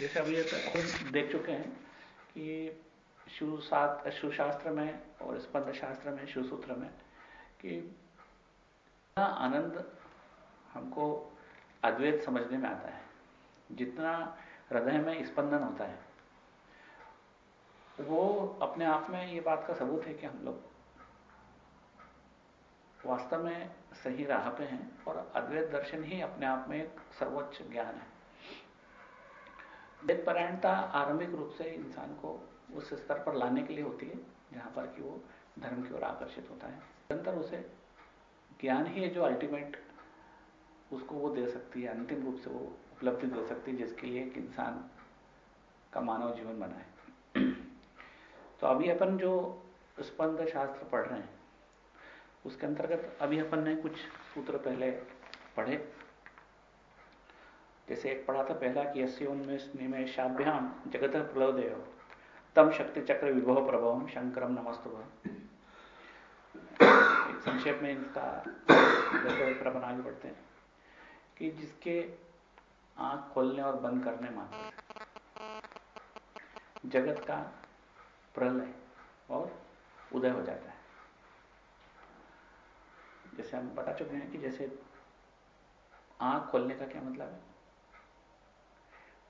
जैसे अभी हम देख चुके हैं कि शिव शिवशास्त्र में और स्पंद शास्त्र में शिव सूत्र में कि आनंद हमको अद्वैत समझने में आता है, जितना हृदय में स्पंदन होता है, वो अपने आप में ये बात का सबूत है कि हम लोग वास्तव में सही राह पे हैं और अद्वैत दर्शन ही अपने आप में एक सर्वोच्च ज्ञान है। वेद परायणता आरंभिक रूप से इंसान को उस स्तर पर लाने के लिए होती है, जहाँ पर कि वो धर्म की ओर आकर्षित होता है। निरंतर उसे ज्ञान ही है जो अल्टीमेट उसको वो दे सकती है, अंतिम रूप से वो उपलब्धि दे सकती है, जिसके लिए एक इंसान का मानव जीवन बना है। तो अभी अपन जो स्पंद शास्त्र पढ़ रहे हैं, उसके अंतर्गत अभी अपन ने कुछ सूत्र पहले पढ़े। जैसे एक पढ़ा था पहला कि अस्योन्मेष शाभ्याम जगत प्रलोदेव तम शक्ति चक्र विभव प्रभव शंकरम नमस्तु संक्षेप में इनका प्रबन आगे बढ़ते हैं कि जिसके आँख खोलने और बंद करने मात्र जगत का प्रलय और उदय हो जाता है। जैसे हम बता चुके हैं कि जैसे आँख खोलने का क्या मतलब है?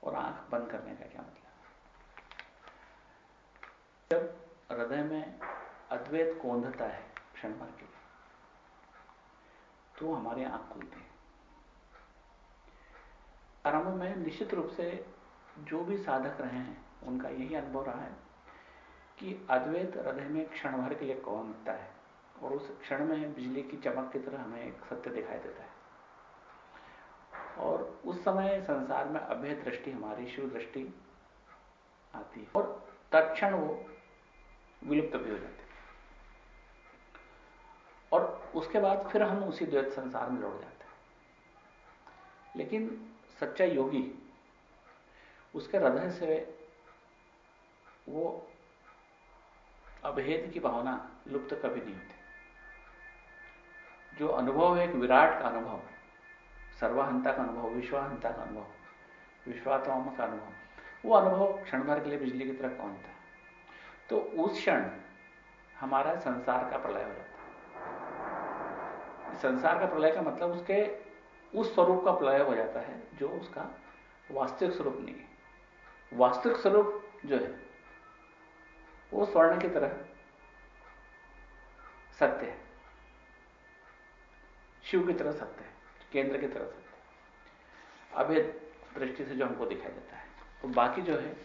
और आँख बंद करने का क्या मतलब? जब हृदय में अद्वैत कोंधता है क्षण भर के लिए तो हमारी आँख खुलती है। आरंभ में निश्चित रूप से जो भी साधक रहे हैं, उनका यही अनुभव रहा है कि अद्वैत हृदय में क्षण भर के लिए कौनता है और उस क्षण में बिजली की चमक की तरह हमें एक सत्य दिखाई देता है। और उस समय संसार में अभय दृष्टि, हमारी शिव दृष्टि आती है और तत्क्षण वो विलुप्त भी हो जाती है। और उसके बाद फिर हम उसी द्वैत संसार में लौट जाते हैं। लेकिन सच्चा योगी, उसके हृदय से वो अभेद की भावना लुप्त कभी नहीं होती। जो अनुभव है, एक विराट का अनुभव सर्वाहंता का अनुभव विश्वाहंता का अनुभव विश्वात्मा का अनुभव वो अनुभव क्षण भर के लिए बिजली की तरह कौन था? तो उस क्षण हमारा संसार का प्रलय हो जाता है। संसार का प्रलय का मतलब उसके उस स्वरूप का प्रलय हो जाता है जो उसका वास्तविक स्वरूप नहीं है। वास्तविक स्वरूप जो है, वो स्वर्ण की तरह सत्य है। शिव की तरह सत्य है। केंद्र की तरह सत्य है। अभेद दृष्टि से जो हमको दिखाई देता है तो बाकी जो है,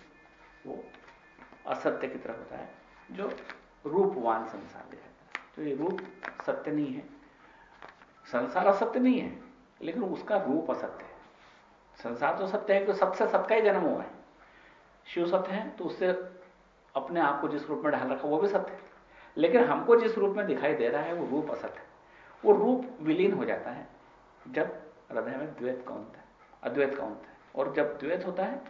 वो असत्य की तरह होता है, जो रूपवान संसार दिखाता है। तो ये रूप सत्य नहीं है। संसार असत्य नहीं है, लेकिन उसका रूप असत्य है। संसार तो सत्य है कि सबसे सत्य का ही जन्म हुआ है। शिव सत्य है तो उससे अपने आप को जिस रूप में ढाल रखा, वो भी सत्य है। लेकिन हमको जिस रूप में दिखाई दे रहा है, वो रूप असत्य है। वो रूप विलीन हो जाता है। जब हृदय में द्वैत का होता है, अद्वैत का होता है, और जब द्वैत होता है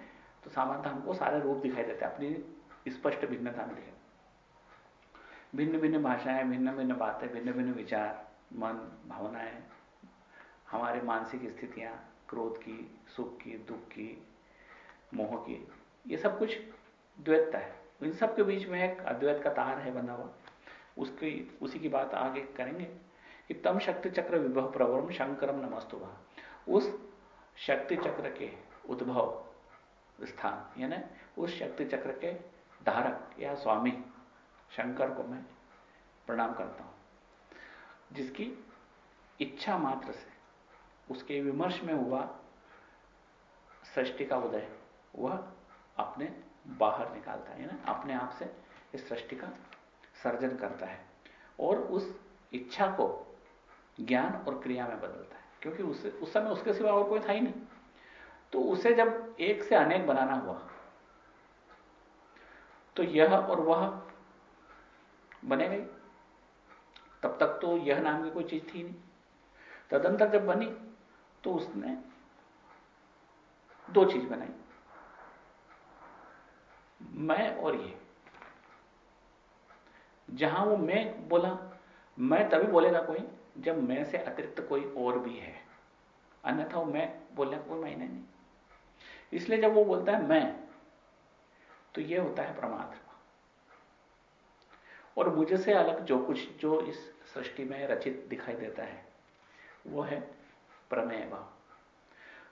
तो सामान्यतः हमको सारे रूप दिखाई देते हैं, अपनी स्पष्ट भिन्नता में दिखाई भिन्न भिन्न भाषाएँ, भिन्न भिन्न बातें, भिन्न भिन्न विचार, मन, भावनाएँ, हमारे मानसिक स्थितियाँ, क्रोध की, सुख की, दुख की, मोह की, ये सब कुछ द्वैतता है। इन सब के बीच में एक अद्वैत का तार है बना हुआ। उसकी, उसी की बात आगे करेंगे। कि तम शक्ति चक्र विभव प्रवरम शंकरम नमस्तु उस शक्ति चक्र के उद्भव स्थान, यानी उस शक्ति चक्र के धारक या स्वामी शंकर को मैं प्रणाम करता हूँ। जिसकी इच्छा मात्र से, उसके विमर्श में हुआ सृष्टि का उदय, वह अपने बाहर निकालता है ना अपने आप से इस सृष्टि का सर्जन करता है। और उस इच्छा को ज्ञान और क्रिया में बदलता है, क्योंकि उस उस समय उसके सिवा और कोई था ही नहीं। तो उसे जब एक से अनेक बनाना हुआ तो यह और वह बने गई। तब तक तो यह नाम की कोई चीज़ थी नहीं। तदंतर जब बनी तो उसने दो चीज़ बनाई। मैं और ये। जहाँ वो मैं बोला, मैं तभी बोलेगा कोई जब मैं से अतिरिक्त कोई और भी है, अन्यथा मैं बोलने कोई मायने नहीं। इसलिए जब वो बोलता है मैं तो ये होता है प्रमात्र और मुझे से अलग जो कुछ, जो इस सृष्टि में रचित दिखाई देता है, वो है प्रमेय भाव।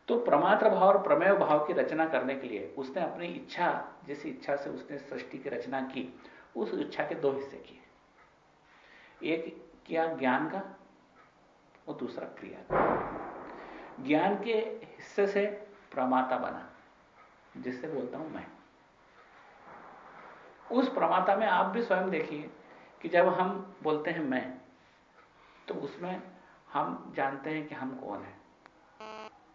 तो प्रमात्र भाव और प्रमेय भाव की रचना करने के लिए उसने अपनी इच्छा, जिस इच्छा से उसने सृष्टि की रचना की, उस इच्छा के दो हिस्से किए। एक किया ज्ञान का और दूसरा क्रिया। ज्ञान के हिस्से से प्रमाता बना, जिससे बोलता हूँ मैं। उस प्रमाता में आप भी स्वयं देखिए कि जब हम बोलते हैं मैं तो उसमें हम जानते हैं कि हम कौन है।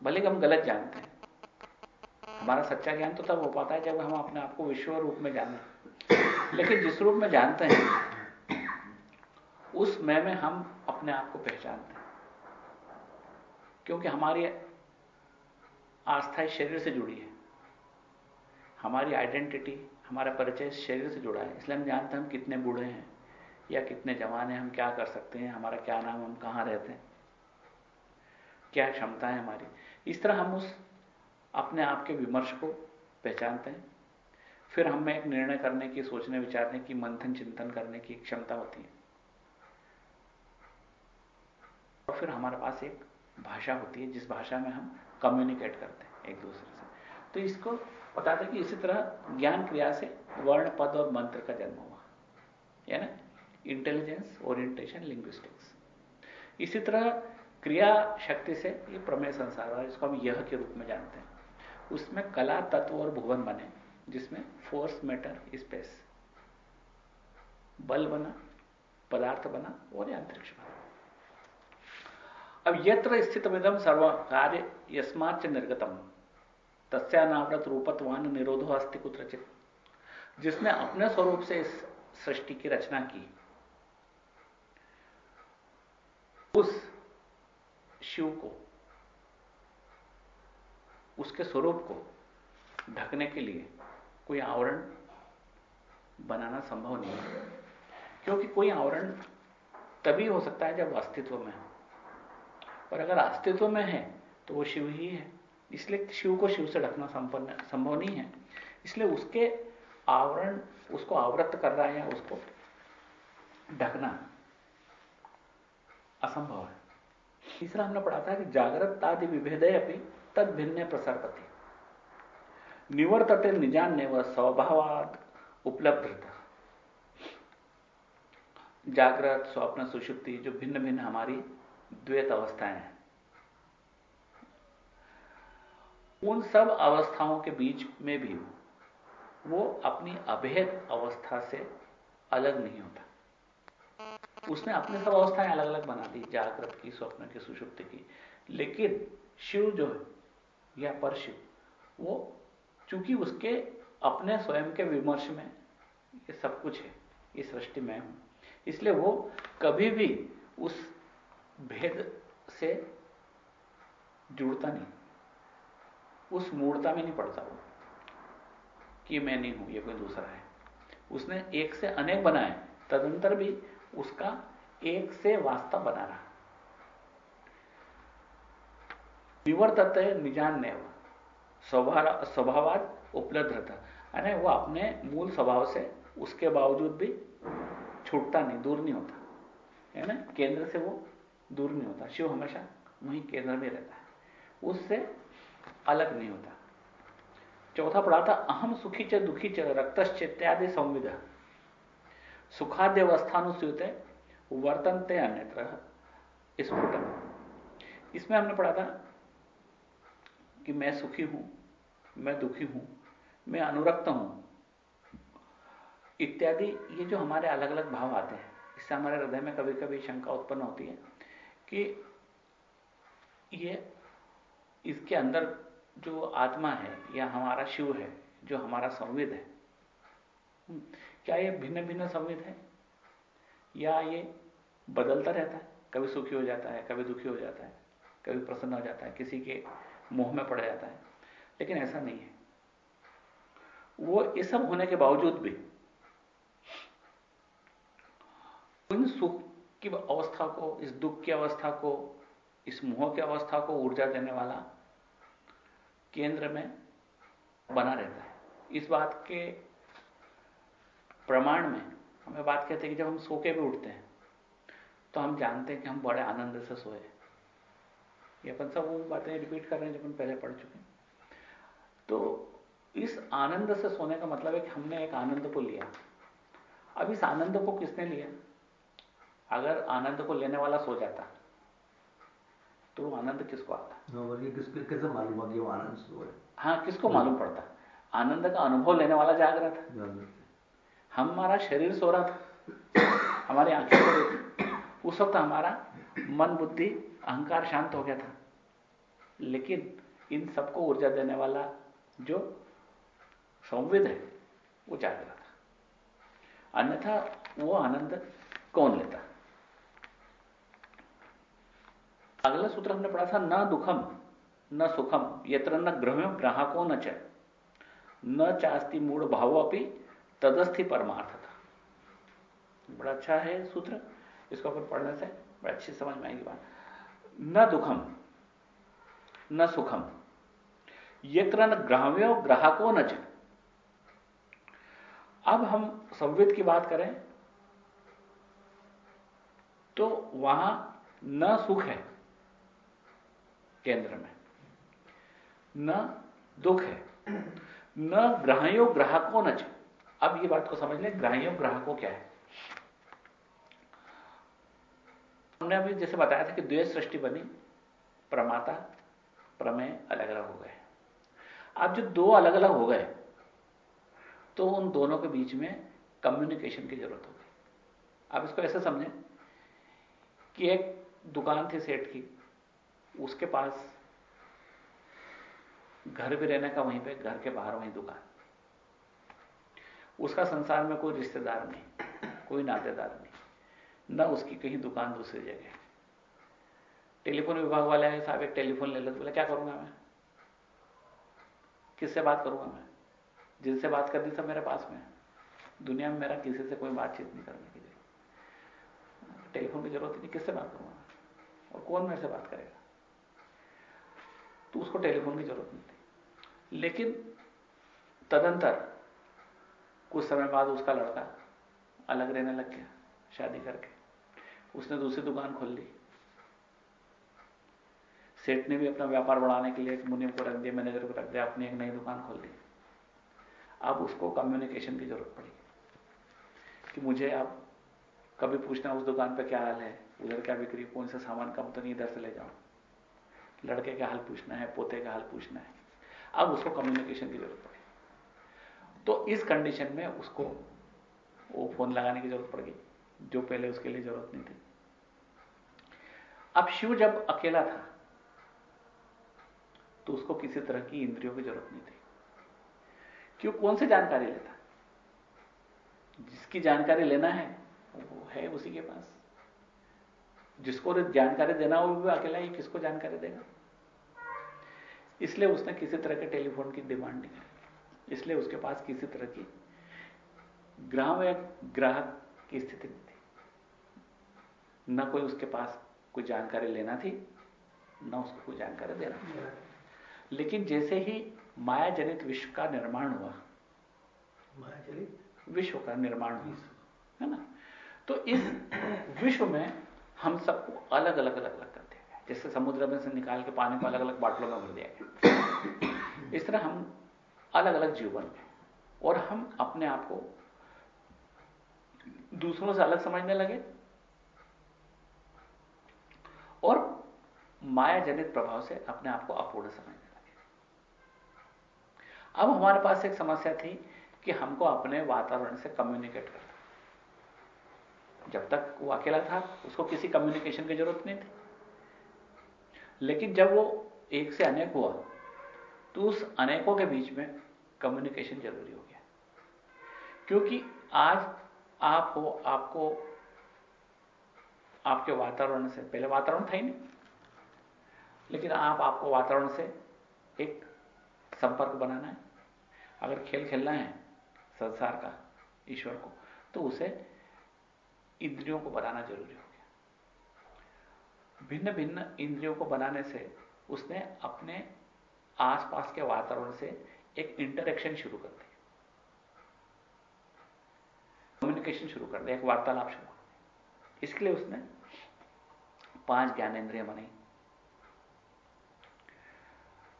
भले हम गलत जानते हैं। हमारा सच्चा ज्ञान तो तब हो पाता है जब हम अपने आप को विश्व रूप में जाने। लेकिन जिस रूप में जानते हैं, उस मैं में हम अपने आप को पहचानते हैं। क्योंकि हमारी आस्था शरीर से जुड़ी है। हमारी आइडेंटिटी, हमारा परिचय शरीर से जुड़ा है। इसलिए हम जानते हैं हम कितने बूढ़े हैं या कितने जवान हैं, हम क्या कर सकते हैं, हमारा क्या नाम, हम कहाँ रहते हैं, क्या क्षमता है हमारी। इस तरह हम उस अपने आप के विमर्श को पहचानते हैं। फिर हमें एक निर्णय करने की, सोचने, विचारने की, मंथन, चिंतन करने की क्षमता होती है। और फिर हमारे पास एक भाषा होती है, जिस भाषा में हम कम्युनिकेट करते हैं एक दूसरे से। तो इसको बताते कि इसी तरह ज्ञान क्रिया से वर्ण, पद और मंत्र का जन्म हुआ। है ना? इंटेलिजेंस ओरिएंटेशन लिंग्विस्टिक्स इसी तरह क्रिया शक्ति से ये प्रमेय संसार है इसको हम यह के रूप में जानते हैं। उसमें कला, तत्व और भुवन बने, जिसमें फोर्स मैटर स्पेस बल बना, पदार्थ बना और अंतरिक्ष बना अब यत्र स्थित विदम सर्व कार्य यस्माच निर्गतम। तस्यानावृत रूपत्वान निरोधो अस्थि कुत्रचित। जिसने अपने स्वरूप से इस सृष्टि की रचना की, उस शिव को, उसके स्वरूप को ढकने के लिए कोई आवरण बनाना संभव नहीं है। क्योंकि कोई आवरण तभी हो सकता है जब अस्तित्व में हो। और अगर अस्तित्व में है तो वो शिव ही है। इसलिए शिव को शिव से ढकना संपन्न, संभव नहीं है। इसलिए उसके आवरण, उसको आवृत कर रहा है या उसको ढकना असंभव है। तीसरा हमने पढ़ा था कि जागृत आदि विभेदय अपनी तद भिन्न प्रसरपति। निवर्तते निजान ने वह स्वभावाद उपलब्ध जागृत, स्वप्न, सुषुप्ति, जो भिन्न भिन्न हमारी द्वैत अवस्थाएँ हैं। उन सब अवस्थाओं के बीच में भी वो अपनी अभेद अवस्था से अलग नहीं होता। उसने अपनी सब अवस्थाएँ अलग अलग बना दी, जागृत की, स्वप्न की, सुषुप्त की। लेकिन शिव जो है, या परशिव वो चूँकि उसके अपने स्वयं के विमर्श में ये सब कुछ है इस सृष्टि में हूँ। इसलिए वो कभी भी उस भेद से जुड़ता नहीं। उस मूर्ता में नहीं पड़ता वो, कि मैं नहीं हूँ, ये कोई दूसरा है। उसने एक से अनेक बनाए, तदंतर भी उसका एक से वास्तव बना रहा। निवर्तत निजान ने स्वभाव उपलब्ध रहता। यानी वो अपने मूल स्वभाव से उसके बावजूद भी छूटता नहीं, दूर नहीं होता। है ना? केंद्र से वो दूर नहीं होता। शिव हमेशा वहीं केंद्र में रहता है। उससे अलग नहीं होता। चौथा पढ़ा था अहम सुखी च दुखी च रक्तश्च इत्यादि संविध सुखाद्य अवस्थानुस्यूत वर्तनते अन्यत्र स्फुट इसमें हमने पढ़ा था कि मैं सुखी हूँ, मैं दुखी हूँ, मैं अनुरक्त हूँ। इत्यादि ये जो हमारे अलग अलग भाव आते हैं, इससे हमारे हृदय में कभी कभी शंका उत्पन्न होती है। कि ये इसके अंदर जो आत्मा है या हमारा शिव है जो हमारा संविद है हम्म, क्या ये भिन्न भिन्न संविद है? या ये बदलता रहता है? कभी सुखी हो जाता है कभी दुखी हो जाता है कभी प्रसन्न हो जाता है किसी के मोह में पड़ जाता है। लेकिन ऐसा नहीं है। वो ये सब होने के बावजूद भी इन सुख की अवस्था को, इस दुख की अवस्था को, इस मोह की अवस्था को ऊर्जा देने वाला केंद्र में बना रहता है। इस बात के प्रमाण में हमें बात कहते हैं कि जब हम सोके भी उठते हैं तो हम जानते हैं कि हम बड़े आनंद से सोए ये अपन सब वो बातें रिपीट कर रहे हैं जो अपन पहले पढ़ चुके हैं। तो इस आनंद से सोने का मतलब है कि हमने एक आनंद को लिया। अब इस आनंद को किसने लिया? अगर आनंद को लेने वाला सो जाता तो आनंद किसको आता? किसको कैसे मालूम हुआ कि वो आनंद सो है? हाँ किसको मालूम पड़ता? आनंद का अनुभव लेने वाला जाग रहा था। हमारा शरीर सो रहा था। हमारी आँखें सो रही थी। उस वक्त हमारा मन बुद्धि अहंकार शांत हो गया था। लेकिन इन सबको ऊर्जा देने वाला जो संविद है वो जाग रहा था। अन्यथा वो आनंद कौन लेता? अगला सूत्र हमने पढ़ा था, न दुखम, न सुखम, यत्र न ग्रह ग्राहको न च। न चास्ती मूड भाव अपनी तदस्थि परमार्थ था बड़ा अच्छा है सूत्र, इसको अपन पढ़ने से बड़ा अच्छी समझ में आएगी बात। न दुखम, न सुखम, यत्र न ग्राह्यो, ग्राहको न च। अब हम संविद की बात करें तो वहाँ न सुख है। केंद्र में। न दुख है, न ग्राह्यो, ग्राहकों न अब ये बात को समझ लें, ग्राहियों, ग्राहकों क्या है? हमने अभी जैसे बताया था कि द्वेष सृष्टि बनी, प्रमाता, प्रमेय अलग अलग हो गए। अब जो दो अलग अलग हो गए तो उन दोनों के बीच में कम्युनिकेशन की ज़रूरत होगी आप इसको ऐसे समझें कि एक दुकान थी सेठ की उसके पास घर भी रहने का, वहीं पे घर के बाहर वहीं दुकान। उसका संसार में कोई रिश्तेदार नहीं, कोई नातेदार नहीं, ना उसकी कहीं दुकान दूसरी जगह। टेलीफोन विभाग वाले हैं, साहब, एक टेलीफोन ले लेते तो बोले, क्या करूँगा मैं? किससे बात करूँगा मैं? जिनसे बात कर दी सब मेरे पास में। दुनिया में मेरा किसी से कोई बातचीत नहीं करने की ज़रूरत टेलीफोन की ज़रूरत नहीं, किससे बात करूँगा और कौन मेरे से बात करेगा? तो उसको टेलीफोन की ज़रूरत नहीं थी। लेकिन तदंतर कुछ समय बाद उसका लड़का अलग रहने लग गया, शादी करके। उसने दूसरी दुकान खोल ली। सेठ ने भी अपना व्यापार बढ़ाने के लिए एक मुनिम को रख दिया, मैनेजर को रख दिया, अपनी एक नई दुकान खोल दी अब उसको कम्युनिकेशन की ज़रूरत पड़ी कि मुझे अब कभी पूछना उस दुकान पर क्या हाल है, उधर क्या बिक्री कौन सा सामान नहीं इधर से ले जाऊँ। लड़के का हाल पूछना है, पोते का हाल पूछना है। अब उसको कम्युनिकेशन की ज़रूरत पड़ी। तो इस कंडीशन में उसको वो फ़ोन लगाने की ज़रूरत पड़ गई, जो पहले उसके लिए ज़रूरत नहीं थी। अब शिव जब अकेला था तो उसको किसी तरह की इंद्रियों की ज़रूरत नहीं थी। क्यों? कौन से जानकारी लेता? जिसकी जानकारी लेना है, वो है उसी के पास। जिसको जानकारी देना हो, वो अकेला ही किसको जानकारी देगा? इसलिए उसने किसी तरह के टेलीफोन की डिमांड नहीं इसलिए उसके पास किसी तरह की ग्राहक या ग्राहक की स्थिति नहीं थी। न कोई उसके पास कोई जानकारी लेना थी न उसको कोई जानकारी देना थी। लेकिन जैसे ही माया जनित विश्व का निर्माण हुआ माया जनित विश्व का निर्माण हुआ है ना? तो इस विश्व में हम सबको अलग अलग अलग अलग कर दिया गया जैसे समुद्र में से निकाल के पानी को अलग अलग बाटलों में भर दिया गया। इस तरह हम अलग अलग जीवन में और हम अपने आप को दूसरों से अलग समझने लगे और माया जनित प्रभाव से अपने आप को अपूर्ण समझने लगे। अब हमारे पास एक समस्या थी कि हमको अपने वातावरण से कम्युनिकेट करना। जब तक वो अकेला था, उसको किसी कम्युनिकेशन की ज़रूरत नहीं थी। लेकिन जब वो एक से अनेक हुआ तो उस अनेकों के बीच में कम्युनिकेशन ज़रूरी हो गया। क्योंकि आज आप हो, आपको, आपके वातावरण से, पहले वातावरण था ही नहीं, लेकिन आप, आपको वातावरण से एक संपर्क बनाना है। अगर खेल खेलना है संसार का, ईश्वर को तो उसे इंद्रियों को बनाना ज़रूरी हो भिन्न भिन्न इंद्रियों को बनाने से उसने अपने आसपास के वातावरण से एक इंटरेक्शन शुरू कर दिया कम्युनिकेशन शुरू कर दिया एक वार्तालाप शुरू कर इसके लिए उसने पाँच ज्ञानेन्द्रिय बनाई।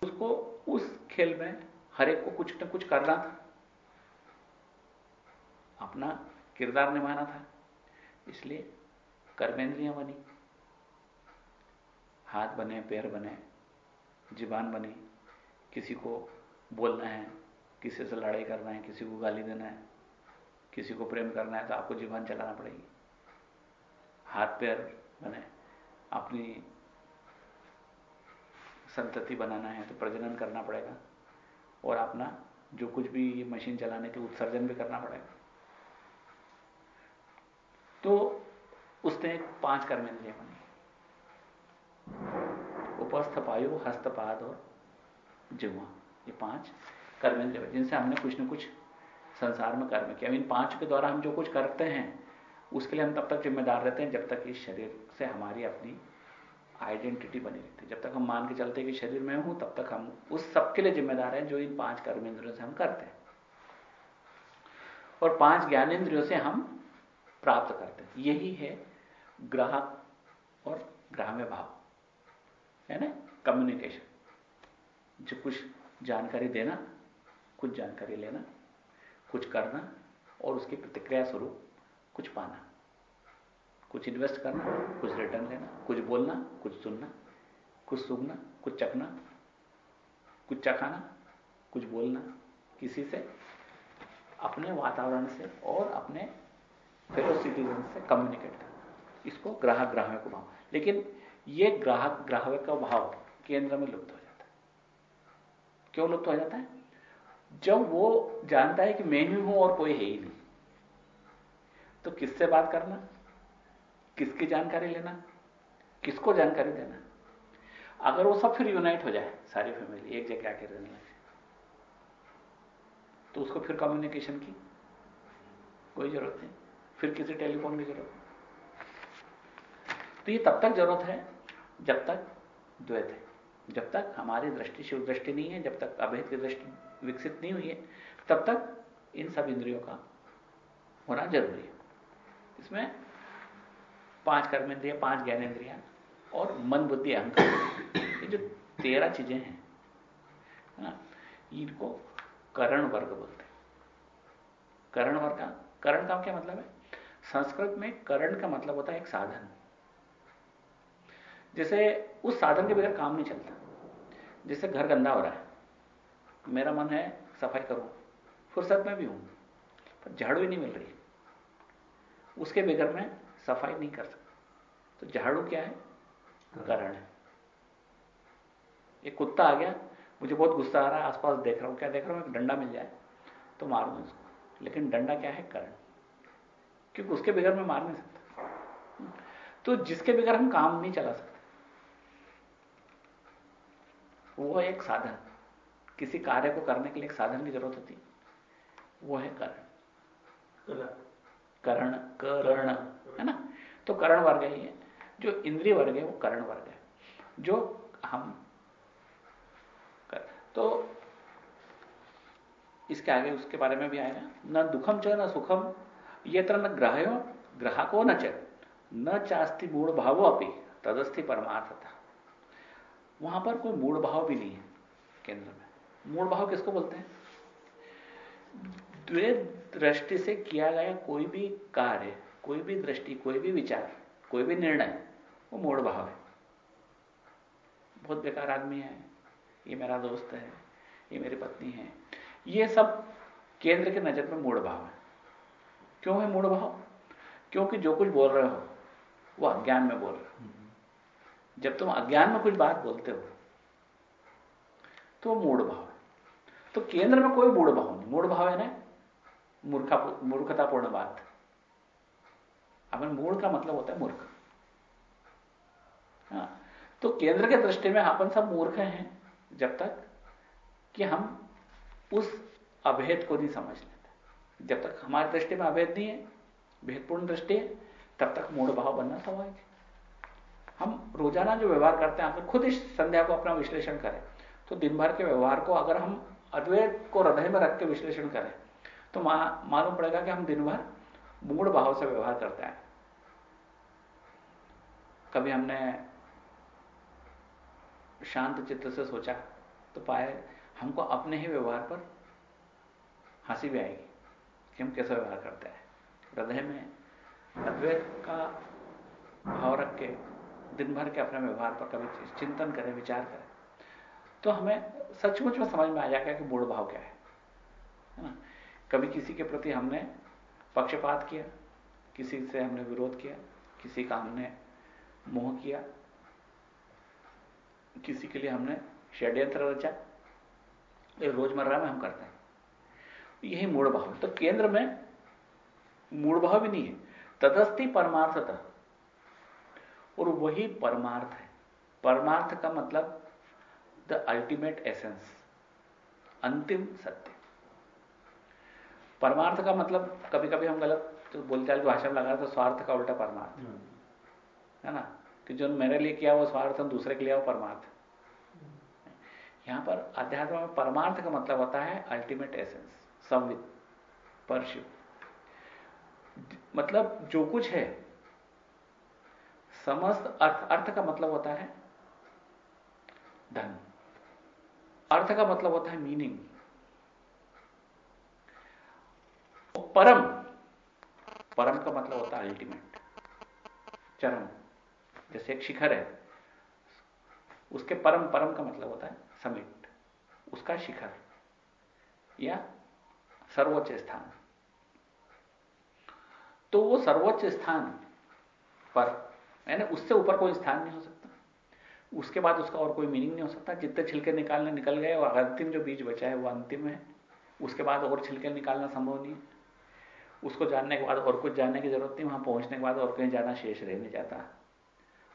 उसको उस खेल में हर एक को कुछ न कुछ करना था। अपना किरदार निभाना था। इसलिए कर्मेंद्रियाँ बनी। हाथ बने, पैर बने जीवान बनी। किसी को बोलना है, किसी से लड़ाई करना है, किसी को गाली देना है, किसी को प्रेम करना है तो आपको जीवन चलाना पड़ेगी। हाथ, पैर बने। अपनी संतति बनाना है तो प्रजनन करना पड़ेगा। और अपना जो कुछ भी ये मशीन चलाने के उत्सर्जन भी करना पड़ेगा। तो उसने पाँच कर्मेंद्रियाँ बनी। उपस्थ पायु, हस्तपाद और जिवा ये पाँच कर्मेंद्रिय जिनसे हमने कुछ न कुछ संसार में कर्म किया। इन पाँच के द्वारा हम जो कुछ करते हैं, उसके लिए हम तब तक जिम्मेदार रहते हैं जब तक इस शरीर से हमारी अपनी आइडेंटिटी बनी रहती है। जब तक हम मान के चलते कि शरीर में हूँ, तब तक हम उस सबके लिए जिम्मेदार हैं जो इन पाँच कर्मेंद्रियों से हम करते हैं। और पाँच ज्ञानेन्द्रियों से हम प्राप्त करते हैं। यही है ग्राहक और ग्राम्य भाव। है ना? कम्युनिकेशन जो कुछ जानकारी देना, कुछ जानकारी लेना, कुछ करना और उसकी प्रतिक्रिया स्वरूप कुछ पाना। कुछ इन्वेस्ट करना, कुछ रिटर्न लेना, कुछ बोलना, कुछ सुनना, कुछ सूंघना, कुछ चखना, कुछ चखाना, कुछ बोलना। किसी से, अपने वातावरण से और अपने फेलो सिटीजन से कम्युनिकेट करना। इसको ग्राहक ग्राहक को भाव लेकिन ये ग्राहक ग्राहक का भाव केंद्र में लुप्त हो जाता है। क्यों लुप्त हो जाता है? जब वो जानता है कि मैं ही हूँ और कोई है ही नहीं तो किससे बात करना? किसकी जानकारी लेना? किसको जानकारी देना? अगर वो सब फिर यूनाइट हो जाए, सारी फैमिली एक जगह आके रहने लगे तो उसको फिर कम्युनिकेशन की कोई ज़रूरत नहीं। फिर किसी टेलीफोन की ज़रूरत तो ये तब तक ज़रूरत है जब तक द्वैत है। जब तक हमारी दृष्टि शिव दृष्टि नहीं है, जब तक अभेद की दृष्टि विकसित नहीं हुई है, तब तक इन सब इंद्रियों का होना ज़रूरी है। इसमें पाँच कर्मेंद्रिया, पाँच ज्ञानेन्द्रिया और मन, बुद्धि, अहंकार, ये जो तेरह चीज़ें हैं इनको करण वर्ग बोलते हैं। करण वर्ग का, करण का क्या मतलब है? संस्कृत में करण का मतलब होता है एक साधन। जैसे उस साधन के बगैर काम नहीं चलता। जैसे घर गंदा हो रहा है। मेरा मन है सफ़ाई करूँ फुर्सत में भी हूँ पर झाड़ू ही नहीं मिल रही। उसके बगैर मैं सफ़ाई नहीं कर सकता। तो झाड़ू क्या है? करण है। एक कुत्ता आ गया मुझे बहुत गुस्सा आ रहा है आसपास देख रहा हूँ क्या देख रहा हूँ? एक डंडा मिल जाए तो मार दूँ इसको। लेकिन डंडा क्या है? करण। क्योंकि उसके बगैर मैं मार नहीं सकता। तो जिसके बगैर हम काम नहीं चला सकते। वो एक साधन। किसी कार्य को करने के लिए एक साधन की ज़रूरत होती। वो है करण। करण। करण है ना? तो करण वर्ग ही है। जो इंद्रिय वर्ग है वो करण वर्ग है। जो हम कर, तो इसके आगे उसके बारे में भी आएगा न दुखम च न सुखम ये तरह न ग्राह्यो ग्राहको न च। न चास्ती मूड भावो अपनी तदस्थि परमार्थता। वहाँ पर कोई मूड भाव भी नहीं है केंद्र में। मूड भाव किसको बोलते हैं? द्वैत दृष्टि से किया गया कोई भी कार्य, कोई भी दृष्टि, कोई भी विचार, कोई भी निर्णय, वो मूड भाव है। बहुत बेकार आदमी है, ये मेरा दोस्त है, ये मेरी पत्नी है। ये सब केंद्र के नज़र में मूड भाव है। क्यों है मूड भाव? क्योंकि जो कुछ बोल रहे हो, वो अज्ञान में बोल रहे हो। जब तुम अज्ञान में कुछ बात बोलते हो तो मूड भाव तो केंद्र में कोई मूड भाव नहीं। मूड भाव है ना? मूर्खा मूर्खतापूर्ण बात। अपन मूड का मतलब होता है मूर्ख। हाँ। तो केंद्र के दृष्टि में अपन सब मूर्ख हैं जब तक कि हम उस अभेद को नहीं समझ लेते। जब तक हमारी दृष्टि में अभेद नहीं है, भेदपूर्ण दृष्टि है, तब तक मूड भाव बनना स्वाभाविक है। हम रोज़ाना जो व्यवहार करते हैं अगर खुद इस संध्या को अपना विश्लेषण करें। तो दिन भर के व्यवहार को अगर हम अद्वैत को हृदय में रख के विश्लेषण करें तो मालूम पड़ेगा कि हम दिन भर मूड भाव से व्यवहार करते हैं। कभी हमने शांत चित्त से सोचा तो पाए हमको अपने ही व्यवहार पर हँसी भी आएगी कि हम कैसा व्यवहार करते हैं। हृदय में अद्वैत का भाव रख के दिन भर के अपने व्यवहार पर कभी चिंतन करें, विचार करें। तो हमें सचमुच में समझ में आ जाएगा कि मूड भाव क्या है। ना? कभी किसी के प्रति हमने पक्षपात किया, किसी से हमने विरोध किया, किसी का हमने मोह किया, किसी के लिए हमने षड्यंत्र रचा, ये रोज़मर्रा में हम करते हैं। यही मूड भाव। तो केंद्र में मूड भाव भी नहीं है। तदस्थि परमार्थता। और वही परमार्थ है। परमार्थ का मतलब द अल्टीमेट एसेंस अंतिम सत्य। परमार्थ का मतलब कभी कभी हम गलत तो बोलचाल की भाषा में लगा तो स्वार्थ का उल्टा परमार्थ। हम्म। है ना? कि जो मैंने लिए किया वो स्वार्थ दूसरे के लिए वो परमार्थ। यहाँ पर अध्यात्म में परमार्थ का मतलब होता है अल्टीमेट एसेंस संवित परशिव मतलब जो कुछ है समस्त अर्थ अर्थ का मतलब होता है धन। अर्थ का मतलब होता है मीनिंग परम। परम का मतलब होता है अल्टीमेट चरम, जैसे एक शिखर है, उसके परम परम का मतलब होता है समिट। उसका शिखर या सर्वोच्च स्थान। तो वो सर्वोच्च स्थान पर यानी उससे ऊपर कोई स्थान नहीं हो सकता। उसके बाद उसका और कोई मीनिंग नहीं हो सकता। जितने छिलके निकालने निकल गए और अंतिम जो बीज बचा है वो अंतिम है। उसके बाद और छिलके निकालना संभव नहीं है। उसको जानने के बाद और कुछ जानने की ज़रूरत नहीं। वहाँ पहुँचने के बाद और कहीं जाना शेष रह नहीं जाता।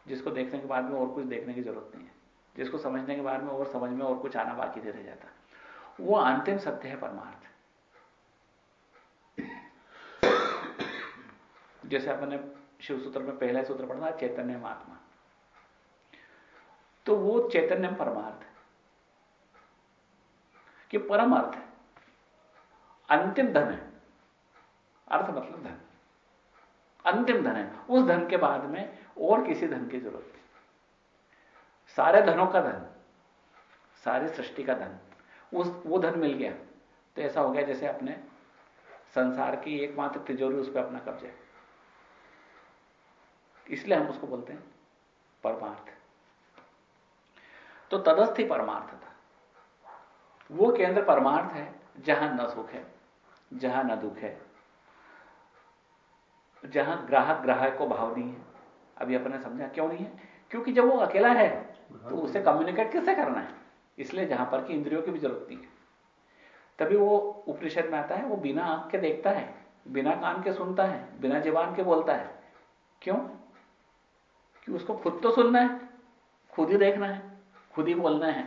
जिसको देखने के बाद में और कुछ देखने की ज़रूरत नहीं है। जिसको समझने के बाद में और समझ में और कुछ आना बाकी रह जाता। वो अंतिम सत्य है परमार्थ। जैसे अपने शिव सूत्र में पहला सूत्र पढ़ना, चैतन्य आत्मा तो वो चैतन्य परमार्थ कि परम अर्थ है। अंतिम धन है। अर्थ मतलब धन। अंतिम धन है। उस धन के बाद में और किसी धन की ज़रूरत नहीं। सारे धनों का धन, सारी सृष्टि का धन, उस, वो धन मिल गया। तो ऐसा हो गया जैसे अपने संसार की एकमात्र तिजोरी उस पर अपना कब्जा इसलिए हम उसको बोलते हैं परमार्थ। तो तदस्थी परमार्थ था। वो केंद्र परमार्थ है जहाँ न सुख है जहाँ न दुख है। जहाँ ग्राहक ग्राहक को भाव नहीं है। अभी अपने समझा क्यों नहीं है? क्योंकि जब वो अकेला है तो उसे कम्युनिकेट किससे करना है? इसलिए जहाँ पर कि इंद्रियों की भी ज़रूरत नहीं है। तभी वो उपनिषद में आता है वो बिना आँख के देखता है बिना कान के सुनता है बिना जबान के बोलता है। क्यों? कि उसको खुद तो सुनना है, खुद ही देखना है, खुद ही बोलना है,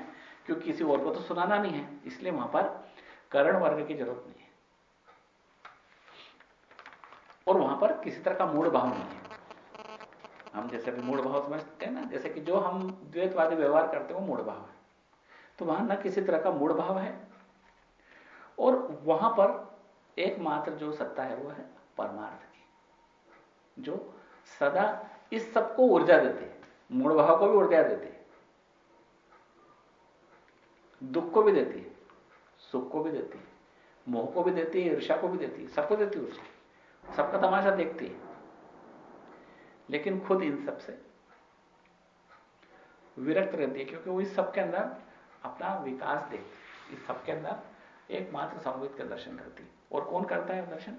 क्योंकि किसी और को तो सुनाना नहीं है, इसलिए वहाँ पर करण वर्ग की ज़रूरत नहीं है। और वहाँ पर किसी तरह का मूड भाव नहीं है। हम जैसे अभी मूड भाव समझते हैं ना, जैसे कि जो हम द्वैतवादी व्यवहार करते हैं, वो मूड भाव है। तो वहाँ ना किसी तरह का मूड भाव है। और वहाँ पर एकमात्र जो सत्ता है, वो है परमार्थ की, जो सदा इस सबको ऊर्जा देती है। मूड भाव को भी ऊर्जा देती है। दुख को भी देती है। सुख को भी देती है। मोह को भी देती है ईर्षा को भी देती है। सबको देती है ऊर्जा। सबका तमाशा देखती है। लेकिन खुद इन सबसे विरक्त रहती है, क्योंकि वो इस सब के अंदर अपना विकास देखती इस सब के अंदर एकमात्र संवित का दर्शन करती और कौन करता है दर्शन?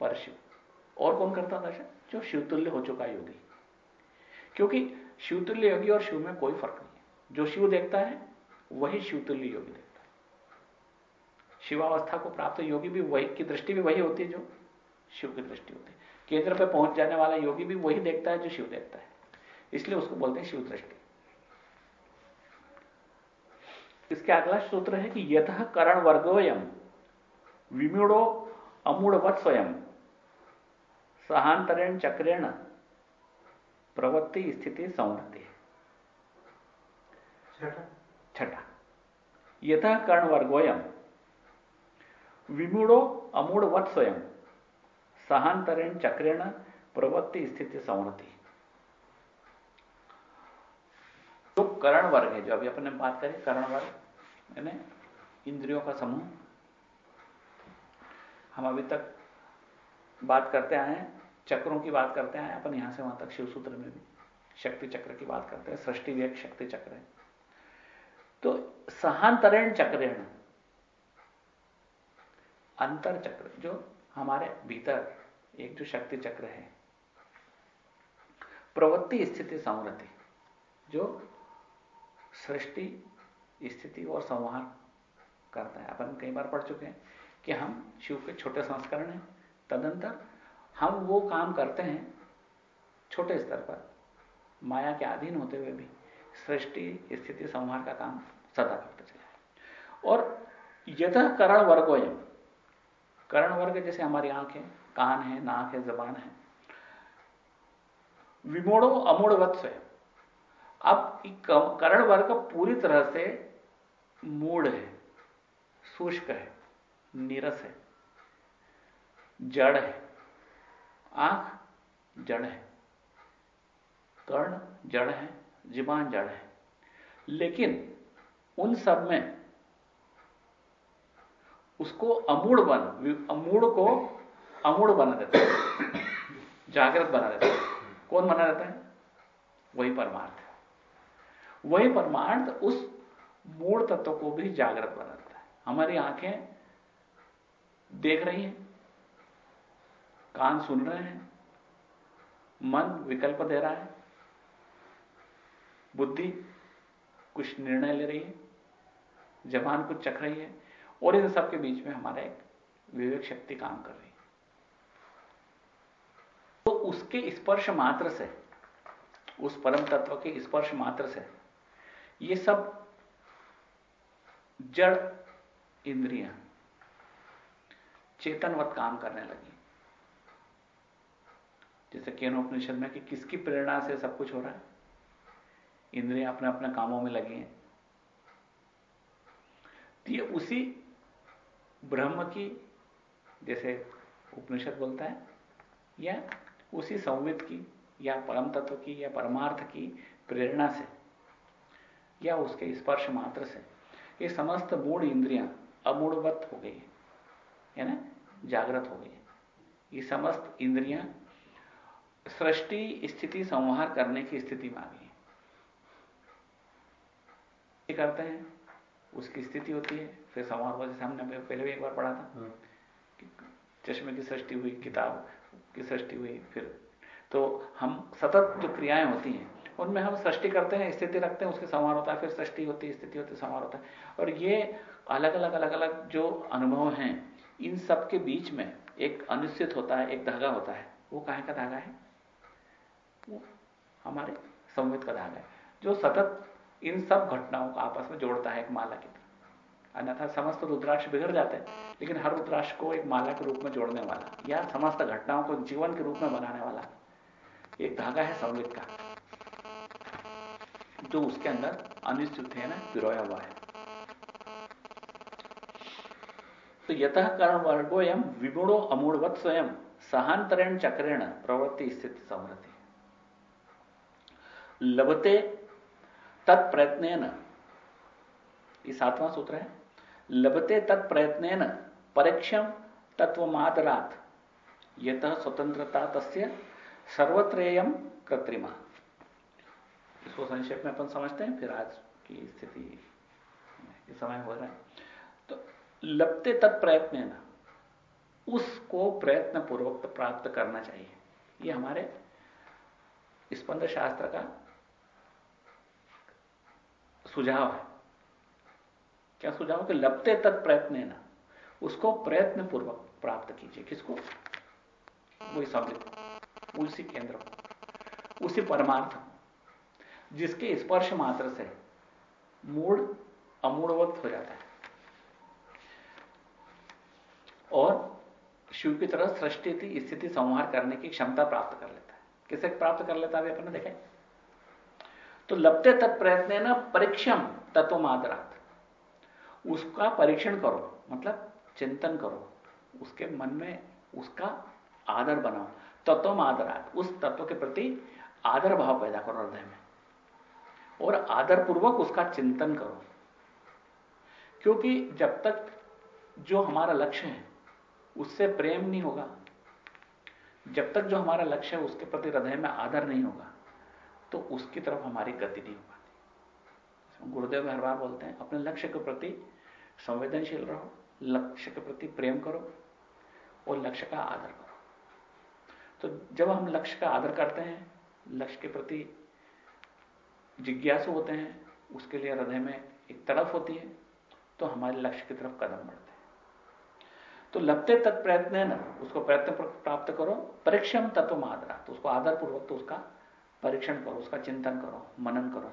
परशिव और कौन करता है दर्शन? जो शिवतुल्य हो चुका योगी। क्योंकि शिवतुल्य योगी और शिव में कोई फ़र्क नहीं है। जो शिव देखता है, वही शिवतुल्य योगी देखता है। शिवावस्था को प्राप्त योगी भी वही, की दृष्टि भी वही होती है जो शिव की दृष्टि होती है। केंद्र पर पहुँच जाने वाला योगी भी वही देखता है जो शिव देखता है। इसलिए उसको बोलते हैं शिव दृष्टि। इसके अगला सूत्र है कि यथ करण वर्गोयम, विमूढ़ो अमूढ़वत स्वयं सहांतरेण चक्रेण प्रवृत्ति स्थिति सौंदर्य छठा? यथा कर्ण वर्गोयम विमूढ़ो अमूढ़वत स्वयं। सहांतरेण चक्रेण प्रवृत्ति स्थिति संवृत्ति। तो करण वर्ग है जो अभी अपने बात करें करण वर्ग यानी इंद्रियों का समूह। हम अभी तक बात करते आए हैं। चक्रों की बात करते हैं, अपन यहाँ से वहाँ तक शिव सूत्र में भी शक्ति चक्र की बात करते हैं, सृष्टि व्यक्त शक्ति चक्र है। तो सहांतरण चक्रेण, अंतर चक्र, जो हमारे भीतर एक जो शक्ति चक्र है, प्रवृत्ति स्थिति संवृत्ति, जो सृष्टि स्थिति और संहार करता है। अपन कई बार पढ़ चुके हैं कि हम शिव के छोटे संस्करण हैं, तदंतर हम वो काम करते हैं छोटे स्तर पर, माया के अधीन होते हुए भी, सृष्टि, स्थिति, संहार का काम सदा करते चले और यथ करण वर्गोयम करण वर्ग जैसे हमारी आँख है कान है, नाक है, जबान है। विमोड़ो अमूढ़वत से अब करण वर्ग पूरी तरह से मूड है, शुष्क है, नीरस है, जड़ है। आँख जड़ है, कर्ण जड़ है, जीवान जड़ है। लेकिन उन सब में उसको अमूढ़ बन, अमूढ़ को अमूढ़ बना देता है, जागृत बना देता है। कौन बना देता है? वही परमार्थ है। वही परमार्थ उस मूढ़ तत्व को भी जागृत बना देता है। हमारी आँखें देख रही हैं कान सुन रहे हैं, मन विकल्प दे रहा है, बुद्धि कुछ निर्णय ले रही है, जबान कुछ चख रही है, और इन सब के बीच में हमारा एक विवेक शक्ति काम कर रही है। तो उसके स्पर्श मात्र से, उस परम तत्व के स्पर्श मात्र से, ये सब जड़ इंद्रियाँ चेतनवत काम करने लगी। जैसे केन उपनिषद में कि किसकी प्रेरणा से सब कुछ हो रहा है? इंद्रियाँ अपने अपने कामों में लगी हैं। तो ये उसी ब्रह्म की, जैसे उपनिषद बोलता है, या उसी संवित की, या परम तत्व की, या परमार्थ की प्रेरणा से, या उसके स्पर्श मात्र से, ये समस्त मूड इंद्रियाँ अमूढ़वत हो गई है ना? जागृत हो गई है। ये समस्त इंद्रियाँ सृष्टि स्थिति संहार करने की स्थिति में आ गई करते हैं उसकी स्थिति होती है फिर संवार हो जैसे हमने पहले भी एक बार पढ़ा था हाँ। कि चश्मे की सृष्टि हुई किताब की सृष्टि हुई फिर तो हम सतत जो क्रियाएँ होती हैं उनमें हम सृष्टि करते हैं स्थिति रखते हैं उसके संवार होता है फिर सृष्टि होती है स्थिति होती है संवार होता है। और ये अलग अलग अलग अलग जो अनुभव हैं इन सब के बीच में एक अनिश्चित होता है एक धागा होता है। वो काहे का धागा है? वो हमारे संवित का धागा है। जो सतत इन सब घटनाओं को आपस में जोड़ता है एक माला की तरह। अन्यथा समस्त रुद्राक्ष बिगड़ जाते हैं, लेकिन हर रुद्राक्ष को एक माला के रूप में जोड़ने वाला या समस्त घटनाओं को जीवन के रूप में बनाने वाला एक धागा है संवित का। जो उसके अंदर अनिश्चित है ना, पिरोया हुआ है। तो यत कर्ण वर्गो एम विगुणो अमूढ़वत स्वयं सहांतरेण चक्रेण प्रवृत्ति स्थिति समृद्धि लभते तत्प्रयत्न ये सातवां सूत्र है। लभते तत्प्रयत्न परीक्षम तत्वमादरात। यत स्वतंत्रता तस्य सर्वत्रेयम कृत्रिमा। इसको संक्षेप में अपन समझते हैं, फिर आज की स्थिति इस समय हो रहा है। तो लपते तत्प्रयत्न उसको प्रयत्न पूर्वक प्राप्त करना चाहिए। ये हमारे स्पंद शास्त्र का सुझाव है। क्या सुझाव कि लपते तत् प्रयत्न है ना? उसको प्रयत्न पूर्वक प्राप्त कीजिए। किसको? वही समृद्ध उसी केंद्र उसी परमार्थ जिसके स्पर्श मात्र से मूड अमूढ़वत हो जाता है। और शिव की तरह सृष्टि स्थिति संहार करने की क्षमता प्राप्त कर लेता है। किसे प्राप्त कर लेता है? अपन ने देखा तो लपते तत्प्रयत्न न परीक्षम तत्व मादरात उसका परीक्षण करो मतलब चिंतन करो, उसके मन में उसका आदर बनाओ तत्व में आदर उस तत्व के प्रति आदर भाव पैदा करो हृदय में। और आदर पूर्वक उसका चिंतन करो। क्योंकि जब तक जो हमारा लक्ष्य है, उससे प्रेम नहीं होगा। जब तक जो हमारा लक्ष्य है, उसके प्रति हृदय में आदर नहीं होगा। तो उसकी तरफ़ हमारी गति नहीं हो पाती। गुरुदेव हर बार बोलते हैं, अपने लक्ष्य के प्रति संवेदनशील रहो, लक्ष्य के प्रति प्रेम करो और लक्ष्य का आदर करो। तो जब हम लक्ष्य का आदर करते हैं, लक्ष्य के प्रति जिज्ञासु होते हैं, उसके लिए हृदय में एक तड़प होती है तो हमारे लक्ष्य की तरफ़ कदम बढ़ते हैं। तो लपते तत्प्रयत्न है ना, उसको प्रयत्न प्राप्त करो, परीक्षम तत्व मादरा तो उसको आदर पूर्वक तो उसका परीक्षण करो, उसका चिंतन करो, मनन करो।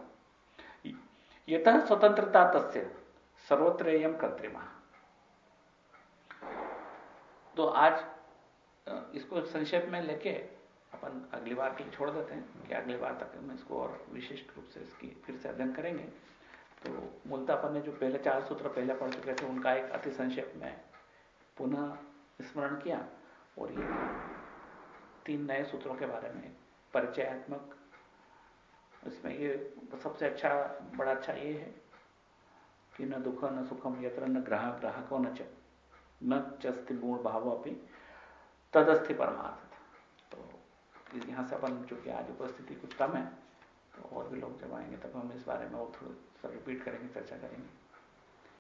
यत स्वतंत्रता तस्य सर्वत्र एम कृत्रिमा। तो आज इसको संक्षेप में लेके अपन अगली बार के छोड़ देते हैं, कि अगली बार तक हम इसको और विशिष्ट रूप से इसकी फिर से अध्ययन करेंगे। तो मूलता अपन ने जो पहले चार सूत्र पहले पढ़ चुके थे, उनका एक अति संक्षेप में पुनः स्मरण किया, और ये तीन नए सूत्रों के बारे में परिचयात्मक इसमें ये सबसे अच्छा बड़ा अच्छा ये है कि न दुख, न सुखम यत्र, न ग्राह, ग्राहको न च, न चस्ति गुण भाव अपनी तदस्थि परमार्थ। तो यहाँ से अपन चूँकि आज उपस्थिति कुछ कम है तो और भी लोग जब आएँगे तब हम इस बारे में और थोड़ा सा रिपीट करेंगे, चर्चा करेंगे।